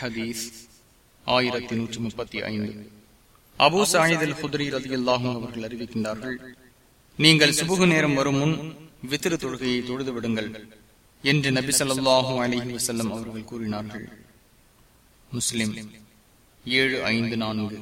ஹதீஸ் ஆயிரத்தி நூற்றி முப்பத்தி ஐந்து. அபு சாயிதில் குதிரி ரதி அல்லாஹும் அவர்கள் அறிவிக்கின்றார்கள் நீங்கள் சுபுகு நேரம் வரும் முன் வித்திரு தொழுகையை தொழுது விடுங்கள் என்று நபி சொல்லாஹு அலஹி வசல்லம் அவர்கள் கூறினார்கள். முஸ்லிம் ஏழு ஐந்து நான்கு.